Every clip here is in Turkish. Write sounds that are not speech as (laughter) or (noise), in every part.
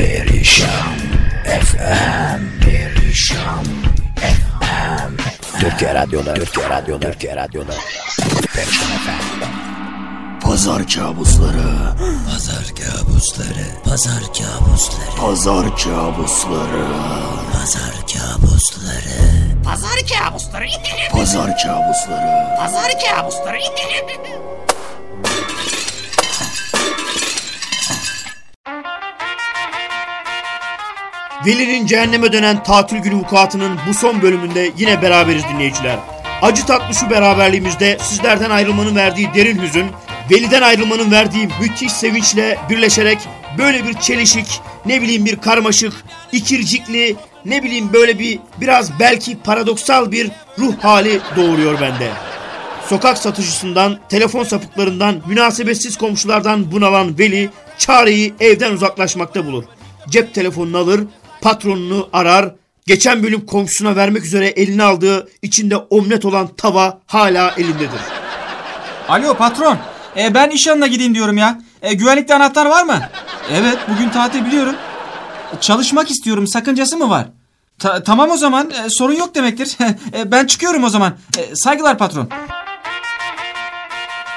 Perişan FM Perişan FM Türkiye Radyo'da Türkiye Radyo'da Türkiye Radyo'da Perişan FM Pazar kabusları. Pazar kabusları. Pazar kabusları. Pazar kabusları. Pazar kabusları. Pazar kabusları. Pazar kabusları. Pazar kabusları. Veli'nin cehenneme dönen tatil günü vukuatının bu son bölümünde yine beraberiz dinleyiciler. Acı tatlı şu beraberliğimizde sizlerden ayrılmanın verdiği derin hüzün, Veli'den ayrılmanın verdiği müthiş sevinçle birleşerek böyle bir çelişik, ne bileyim bir karmaşık, ikircikli, ne bileyim böyle bir biraz belki paradoksal bir ruh hali doğuruyor bende. Sokak satıcısından, telefon sapıklarından, münasebetsiz komşulardan bunalan Veli çareyi evden uzaklaşmakta bulur. Cep telefonunu alır, patronunu arar, geçen bölüm komşusuna vermek üzere eline aldığı içinde omlet olan tava hala elindedir. Alo patron. E, ben iş yanına gideyim diyorum ya. E, güvenlikte anahtar var mı? Evet bugün tatil biliyorum. Çalışmak istiyorum sakıncası mı var? Ta- tamam o zaman e, sorun yok demektir. (laughs) E, ben çıkıyorum o zaman. E, saygılar patron.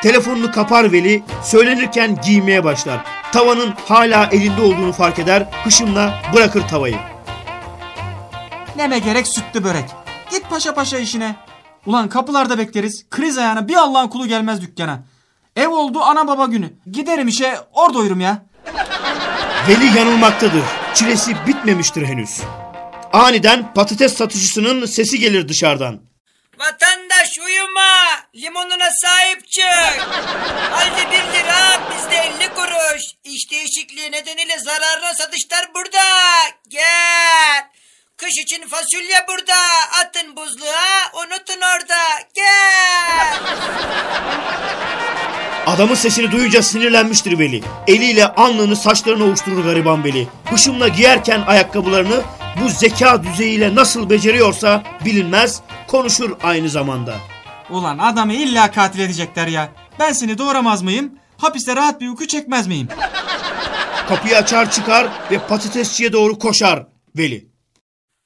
Telefonunu kapar Veli, söylenirken giymeye başlar. Tavanın hala elinde olduğunu fark eder, hışımla bırakır tavayı. Neme gerek sütlü börek. Git paşa paşa işine. Ulan kapılarda bekleriz. Kriz ayağına bir Allah'ın kulu gelmez dükkana. Ev oldu ana baba günü. Giderim işe orada uyurum ya. Veli yanılmaktadır. Çilesi bitmemiştir henüz. Aniden patates satıcısının sesi gelir dışarıdan. Vatandaş uyuma. Limonuna sahip çık. Kış için fasulye burada. Atın buzluğa unutun orada. Gel. Adamın sesini duyunca sinirlenmiştir Veli. Eliyle alnını saçlarına ovuşturur gariban Veli. Hışımla giyerken ayakkabılarını bu zeka düzeyiyle nasıl beceriyorsa bilinmez konuşur aynı zamanda. Ulan adamı illa katil edecekler ya. Ben seni doğuramaz mıyım? Hapiste rahat bir uyku çekmez miyim? Kapıyı açar çıkar ve patatesçiye doğru koşar Veli.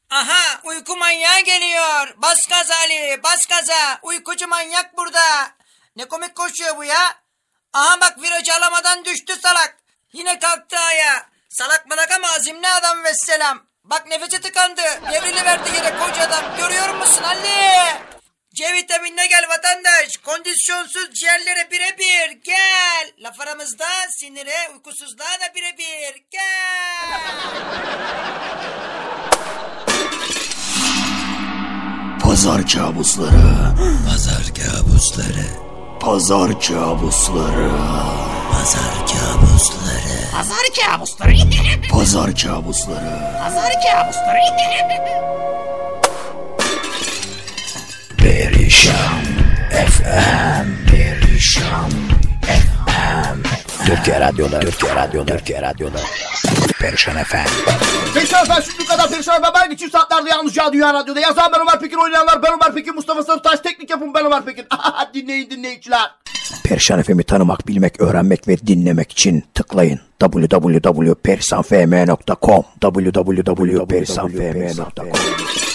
Aha uyku manyağı geliyor. Bas gaza Ali bas gaza. Uykucu manyak burada. Ne komik koşuyor bu ya. Aha bak virajı alamadan düştü salak. Yine kalktı ayağa. Salak malak ama azimli adam vesselam. Bak nefesi tıkandı. Devrini verdi yere koca adam. Görüyor musun Ali? C vitaminine gel vatandaş. Kondisyonsuz ciğerlere birebir. Gel. Laf aramızda sinire uykusuzluğa da birebir. Gel. Pazar kabusları. Pazar kabusları. Pazar kabusları. Pazar kabusları. Pazar kabusları. (laughs) Pazar kabusları. Pazar kabusları. (laughs) Perişan FM Perişan FM Türkiye Radyo'da Türkiye Radyo'da Türkiye Radyo'da Perişan FM Perişan Efendim şimdi kadar Perişan Efendim ben geçim saatlerde yalnızca Dünya Radyo'da. Yazan ben Ömer Pekin, oynayanlar ben Ömer Pekin, Mustafa Sarıtaş, teknik yapım ben Ömer Pekin. (laughs) dinleyin dinleyiciler. Perişan FM'i tanımak, bilmek, öğrenmek ve dinlemek için tıklayın. www.perisanfm.com www.perisanfm.com